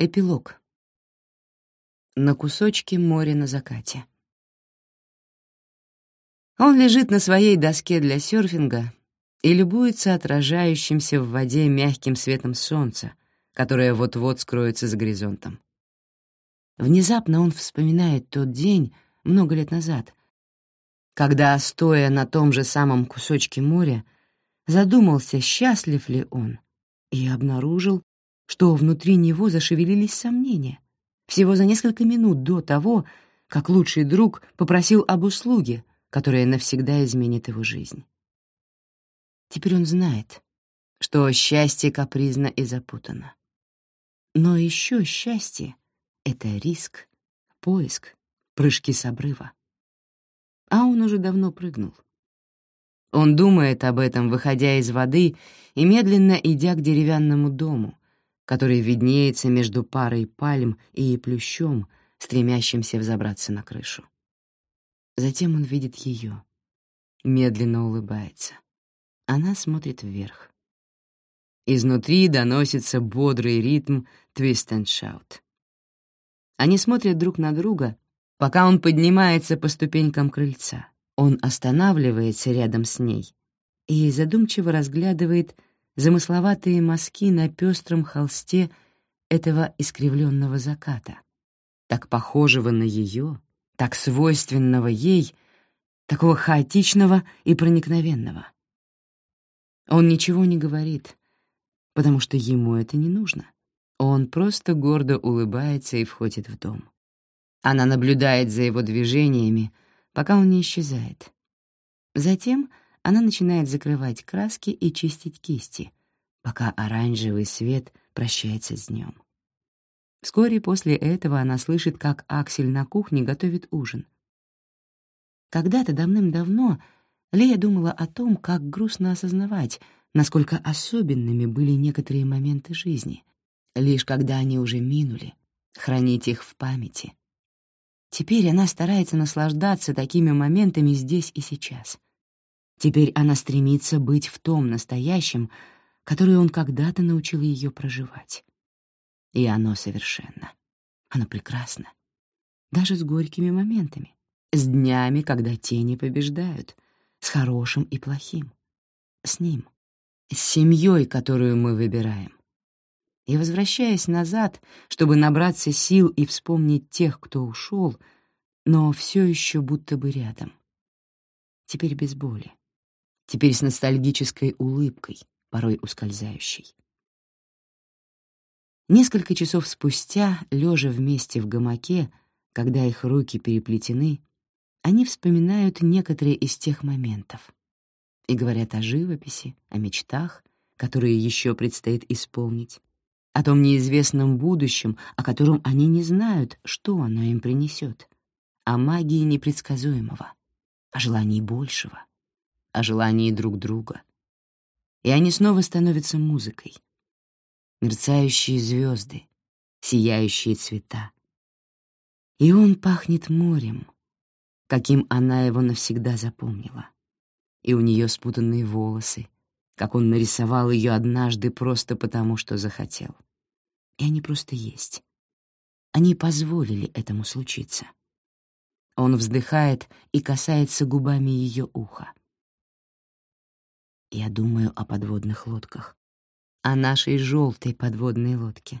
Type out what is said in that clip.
Эпилог. На кусочке моря на закате. Он лежит на своей доске для серфинга и любуется отражающимся в воде мягким светом солнца, которое вот-вот скроется за горизонтом. Внезапно он вспоминает тот день много лет назад, когда, стоя на том же самом кусочке моря, задумался, счастлив ли он, и обнаружил, что внутри него зашевелились сомнения. Всего за несколько минут до того, как лучший друг попросил об услуге, которая навсегда изменит его жизнь. Теперь он знает, что счастье капризно и запутано. Но еще счастье — это риск, поиск, прыжки с обрыва. А он уже давно прыгнул. Он думает об этом, выходя из воды и медленно идя к деревянному дому, который виднеется между парой пальм и плющом, стремящимся взобраться на крышу. Затем он видит ее, медленно улыбается. Она смотрит вверх. Изнутри доносится бодрый ритм твист and shout. Они смотрят друг на друга, пока он поднимается по ступенькам крыльца. Он останавливается рядом с ней и задумчиво разглядывает замысловатые мазки на пестром холсте этого искривленного заката, так похожего на ее, так свойственного ей, такого хаотичного и проникновенного. Он ничего не говорит, потому что ему это не нужно. Он просто гордо улыбается и входит в дом. Она наблюдает за его движениями, пока он не исчезает. Затем она начинает закрывать краски и чистить кисти, пока оранжевый свет прощается с днем. Вскоре после этого она слышит, как Аксель на кухне готовит ужин. Когда-то давным-давно Лея думала о том, как грустно осознавать, насколько особенными были некоторые моменты жизни, лишь когда они уже минули, хранить их в памяти — Теперь она старается наслаждаться такими моментами здесь и сейчас. Теперь она стремится быть в том настоящем, который он когда-то научил ее проживать. И оно совершенно. Оно прекрасно. Даже с горькими моментами, с днями, когда тени побеждают, с хорошим и плохим, с ним, с семьей, которую мы выбираем. И возвращаясь назад, чтобы набраться сил и вспомнить тех, кто ушел, но все еще будто бы рядом. Теперь без боли. Теперь с ностальгической улыбкой, порой ускользающей. Несколько часов спустя, лежа вместе в гамаке, когда их руки переплетены, они вспоминают некоторые из тех моментов и говорят о живописи, о мечтах, которые еще предстоит исполнить, о том неизвестном будущем, о котором они не знают, что оно им принесет, о магии непредсказуемого, о желании большего, о желании друг друга. И они снова становятся музыкой. Мерцающие звезды, сияющие цвета. И он пахнет морем, каким она его навсегда запомнила. И у нее спутанные волосы, как он нарисовал ее однажды просто потому, что захотел и они просто есть. Они позволили этому случиться. Он вздыхает и касается губами ее уха. Я думаю о подводных лодках, о нашей желтой подводной лодке.